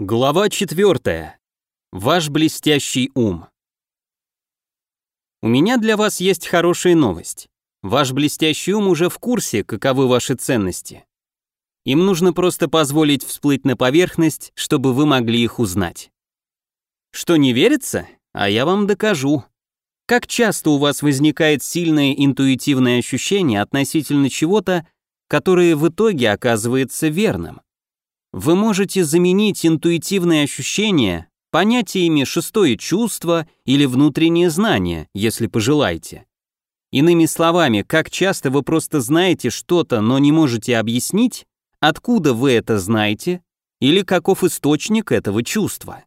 Глава 4. Ваш блестящий ум. У меня для вас есть хорошая новость. Ваш блестящий ум уже в курсе, каковы ваши ценности. Им нужно просто позволить всплыть на поверхность, чтобы вы могли их узнать. Что не верится? А я вам докажу. Как часто у вас возникает сильное интуитивное ощущение относительно чего-то, которое в итоге оказывается верным? Вы можете заменить интуитивные ощущения понятиями шестое чувство или внутреннее знание, если пожелаете. Иными словами, как часто вы просто знаете что-то, но не можете объяснить, откуда вы это знаете или каков источник этого чувства.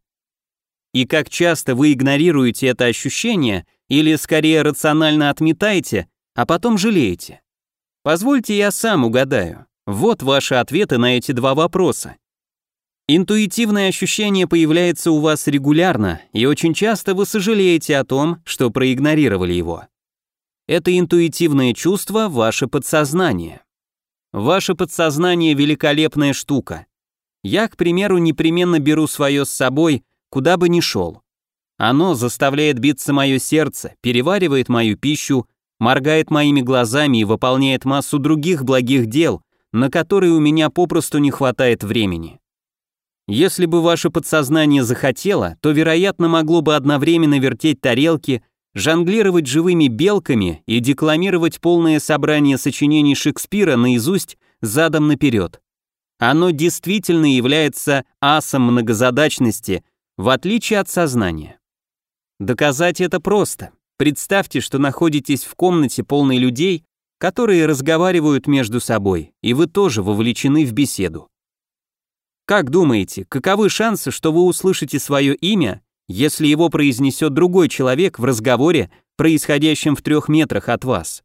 И как часто вы игнорируете это ощущение или скорее рационально отметаете, а потом жалеете. Позвольте я сам угадаю. Вот ваши ответы на эти два вопроса. Интуитивное ощущение появляется у вас регулярно, и очень часто вы сожалеете о том, что проигнорировали его. Это интуитивное чувство – ваше подсознание. Ваше подсознание – великолепная штука. Я, к примеру, непременно беру свое с собой, куда бы ни шел. Оно заставляет биться мое сердце, переваривает мою пищу, моргает моими глазами и выполняет массу других благих дел, на которые у меня попросту не хватает времени. Если бы ваше подсознание захотело, то, вероятно, могло бы одновременно вертеть тарелки, жонглировать живыми белками и декламировать полное собрание сочинений Шекспира наизусть задом наперед. Оно действительно является асом многозадачности, в отличие от сознания. Доказать это просто. Представьте, что находитесь в комнате полной людей, которые разговаривают между собой, и вы тоже вовлечены в беседу. Как думаете, каковы шансы, что вы услышите свое имя, если его произнесет другой человек в разговоре, происходящем в трех метрах от вас?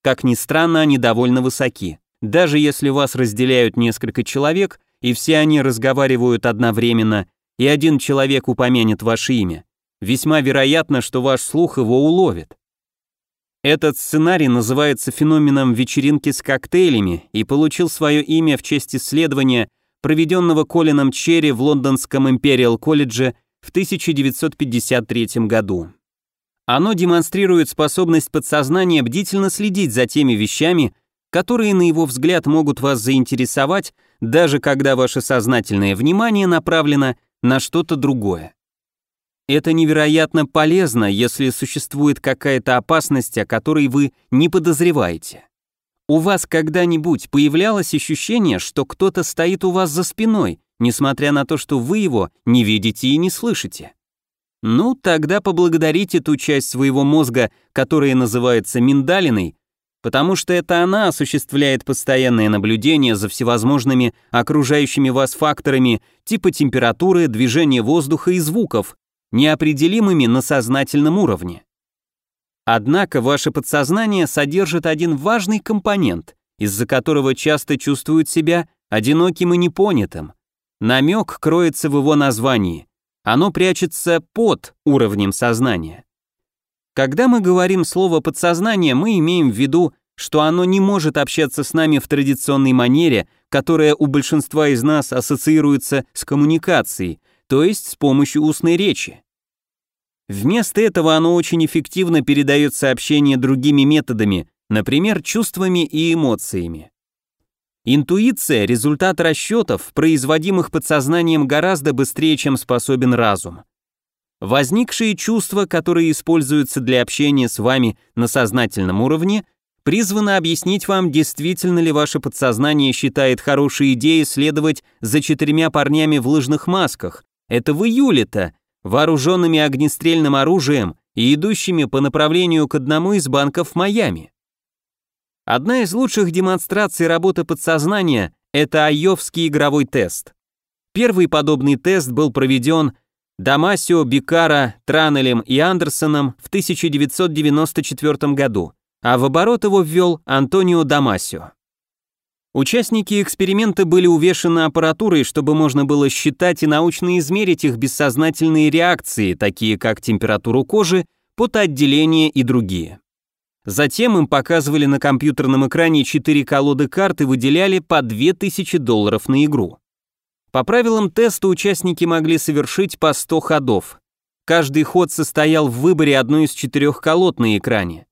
Как ни странно, они довольно высоки. Даже если вас разделяют несколько человек, и все они разговаривают одновременно, и один человек упомянет ваше имя, весьма вероятно, что ваш слух его уловит. Этот сценарий называется феноменом вечеринки с коктейлями и получил свое имя в честь исследования, проведенного Колином Черри в лондонском Империал колледже в 1953 году. Оно демонстрирует способность подсознания бдительно следить за теми вещами, которые, на его взгляд, могут вас заинтересовать, даже когда ваше сознательное внимание направлено на что-то другое. Это невероятно полезно, если существует какая-то опасность, о которой вы не подозреваете. У вас когда-нибудь появлялось ощущение, что кто-то стоит у вас за спиной, несмотря на то, что вы его не видите и не слышите? Ну, тогда поблагодарите ту часть своего мозга, которая называется миндалиной, потому что это она осуществляет постоянное наблюдение за всевозможными окружающими вас факторами типа температуры, движения воздуха и звуков, неопределимыми на сознательном уровне. Однако ваше подсознание содержит один важный компонент, из-за которого часто чувствует себя одиноким и непонятым. Намек кроется в его названии. Оно прячется под уровнем сознания. Когда мы говорим слово «подсознание», мы имеем в виду, что оно не может общаться с нами в традиционной манере, которая у большинства из нас ассоциируется с коммуникацией, то есть с помощью устной речи. Вместо этого оно очень эффективно передает сообщения другими методами, например, чувствами и эмоциями. Интуиция – результат расчетов, производимых подсознанием гораздо быстрее, чем способен разум. Возникшие чувства, которые используются для общения с вами на сознательном уровне, призваны объяснить вам, действительно ли ваше подсознание считает хорошей идеей следовать за четырьмя парнями в лыжных масках. Это в июле-то, вооруженными огнестрельным оружием и идущими по направлению к одному из банков в Майами. Одна из лучших демонстраций работы подсознания – это айовский игровой тест. Первый подобный тест был проведен Дамасио, Бикара, Транелем и Андерсоном в 1994 году, а в оборот его ввел Антонио Дамасио. Участники эксперимента были увешаны аппаратурой, чтобы можно было считать и научно измерить их бессознательные реакции, такие как температуру кожи, потоотделение и другие. Затем им показывали на компьютерном экране четыре колоды карт и выделяли по 2000 долларов на игру. По правилам теста участники могли совершить по 100 ходов. Каждый ход состоял в выборе одной из четырех колод на экране.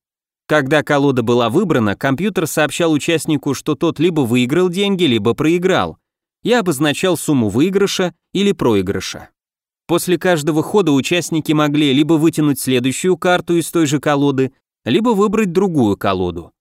Когда колода была выбрана, компьютер сообщал участнику, что тот либо выиграл деньги, либо проиграл, и обозначал сумму выигрыша или проигрыша. После каждого хода участники могли либо вытянуть следующую карту из той же колоды, либо выбрать другую колоду.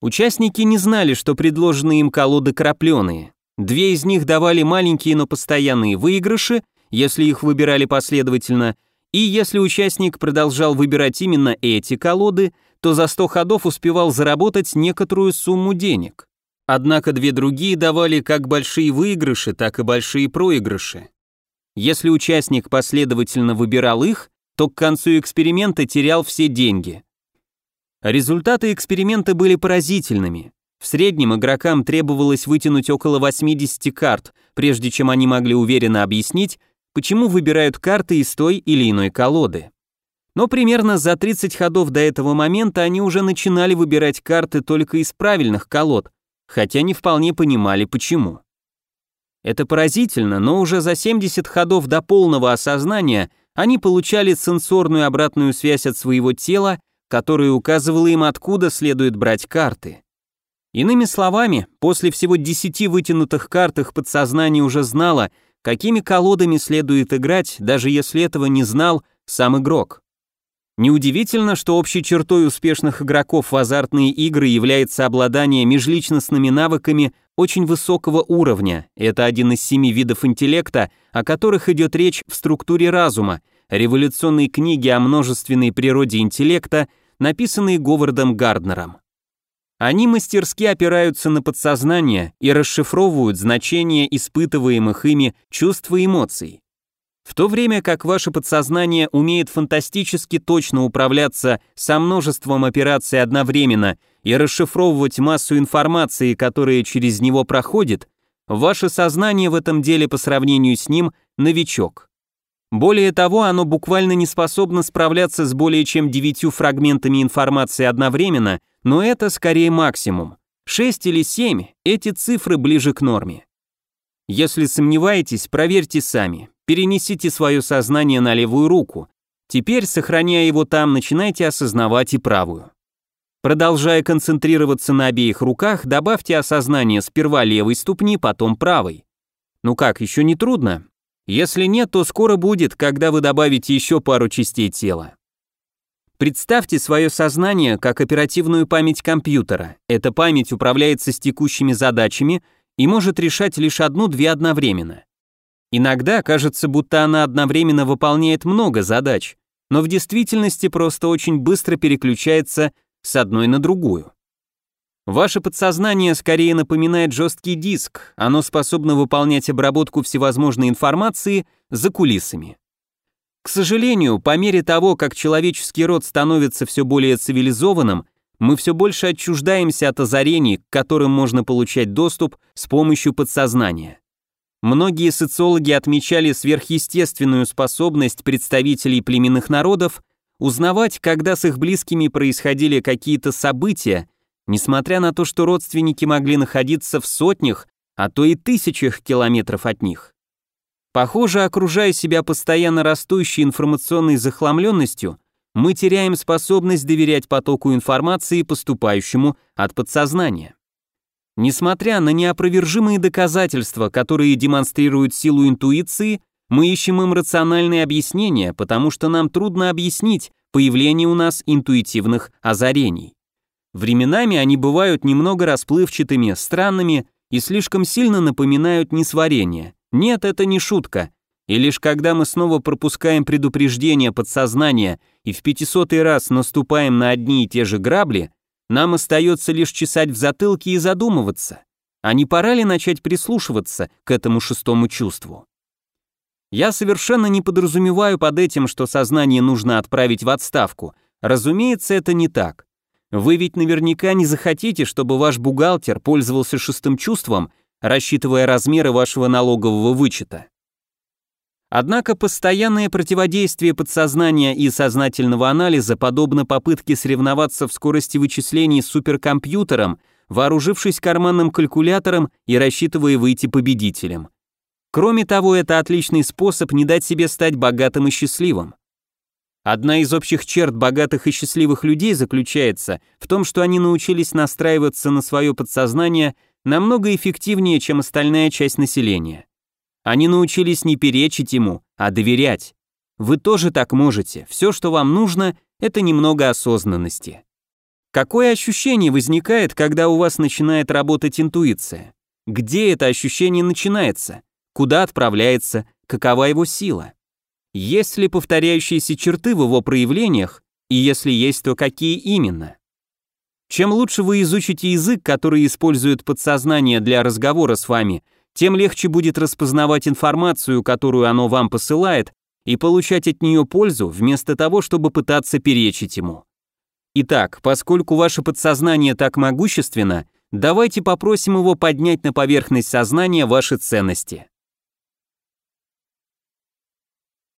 Участники не знали, что предложенные им колоды крапленые. Две из них давали маленькие, но постоянные выигрыши, если их выбирали последовательно, и если участник продолжал выбирать именно эти колоды, то за 100 ходов успевал заработать некоторую сумму денег. Однако две другие давали как большие выигрыши, так и большие проигрыши. Если участник последовательно выбирал их, то к концу эксперимента терял все деньги. Результаты эксперимента были поразительными. В среднем игрокам требовалось вытянуть около 80 карт, прежде чем они могли уверенно объяснить, почему выбирают карты из той или иной колоды. Но примерно за 30 ходов до этого момента они уже начинали выбирать карты только из правильных колод, хотя не вполне понимали почему. Это поразительно, но уже за 70 ходов до полного осознания они получали сенсорную обратную связь от своего тела, которая указывала им, откуда следует брать карты. Иными словами, после всего 10 вытянутых карт их подсознание уже знало, какими колодами следует играть, даже если этого не знал сам игрок. Неудивительно, что общей чертой успешных игроков в азартные игры является обладание межличностными навыками очень высокого уровня. Это один из семи видов интеллекта, о которых идет речь в структуре разума, революционной книге о множественной природе интеллекта, написанной Говардом Гарднером. Они мастерски опираются на подсознание и расшифровывают значения испытываемых ими чувств и эмоций. В то время как ваше подсознание умеет фантастически точно управляться со множеством операций одновременно и расшифровывать массу информации, которая через него проходит, ваше сознание в этом деле по сравнению с ним новичок. Более того, оно буквально не способно справляться с более чем девятью фрагментами информации одновременно, но это скорее максимум. 6 или 7 – эти цифры ближе к норме. Если сомневаетесь, проверьте сами. Перенесите свое сознание на левую руку. Теперь, сохраняя его там, начинайте осознавать и правую. Продолжая концентрироваться на обеих руках, добавьте осознание сперва левой ступни, потом правой. Ну как, еще не трудно? Если нет, то скоро будет, когда вы добавите еще пару частей тела. Представьте свое сознание как оперативную память компьютера. Эта память управляется с текущими задачами и может решать лишь одну-две одновременно. Иногда кажется, будто она одновременно выполняет много задач, но в действительности просто очень быстро переключается с одной на другую. Ваше подсознание скорее напоминает жесткий диск, оно способно выполнять обработку всевозможной информации за кулисами. К сожалению, по мере того, как человеческий род становится все более цивилизованным, мы все больше отчуждаемся от озарений, к которым можно получать доступ с помощью подсознания. Многие социологи отмечали сверхъестественную способность представителей племенных народов узнавать, когда с их близкими происходили какие-то события, несмотря на то, что родственники могли находиться в сотнях, а то и тысячах километров от них. Похоже, окружая себя постоянно растущей информационной захламленностью, мы теряем способность доверять потоку информации, поступающему от подсознания. Несмотря на неопровержимые доказательства, которые демонстрируют силу интуиции, мы ищем им рациональные объяснения, потому что нам трудно объяснить появление у нас интуитивных озарений. Временами они бывают немного расплывчатыми, странными и слишком сильно напоминают несварение. Нет, это не шутка. И лишь когда мы снова пропускаем предупреждение подсознания и в пятисотый раз наступаем на одни и те же грабли, нам остается лишь чесать в затылке и задумываться, а не пора ли начать прислушиваться к этому шестому чувству? Я совершенно не подразумеваю под этим, что сознание нужно отправить в отставку. Разумеется, это не так. Вы ведь наверняка не захотите, чтобы ваш бухгалтер пользовался шестым чувством, рассчитывая размеры вашего налогового вычета. Однако постоянное противодействие подсознания и сознательного анализа подобно попытке соревноваться в скорости вычислений с суперкомпьютером, вооружившись карманным калькулятором и рассчитывая выйти победителем. Кроме того, это отличный способ не дать себе стать богатым и счастливым. Одна из общих черт богатых и счастливых людей заключается в том, что они научились настраиваться на свое подсознание намного эффективнее, чем остальная часть населения. Они научились не перечить ему, а доверять. Вы тоже так можете. Все, что вам нужно, это немного осознанности. Какое ощущение возникает, когда у вас начинает работать интуиция? Где это ощущение начинается? Куда отправляется? Какова его сила? Есть ли повторяющиеся черты в его проявлениях, и если есть, то какие именно? Чем лучше вы изучите язык, который использует подсознание для разговора с вами, тем легче будет распознавать информацию, которую оно вам посылает, и получать от нее пользу, вместо того, чтобы пытаться перечить ему. Итак, поскольку ваше подсознание так могущественно, давайте попросим его поднять на поверхность сознания ваши ценности.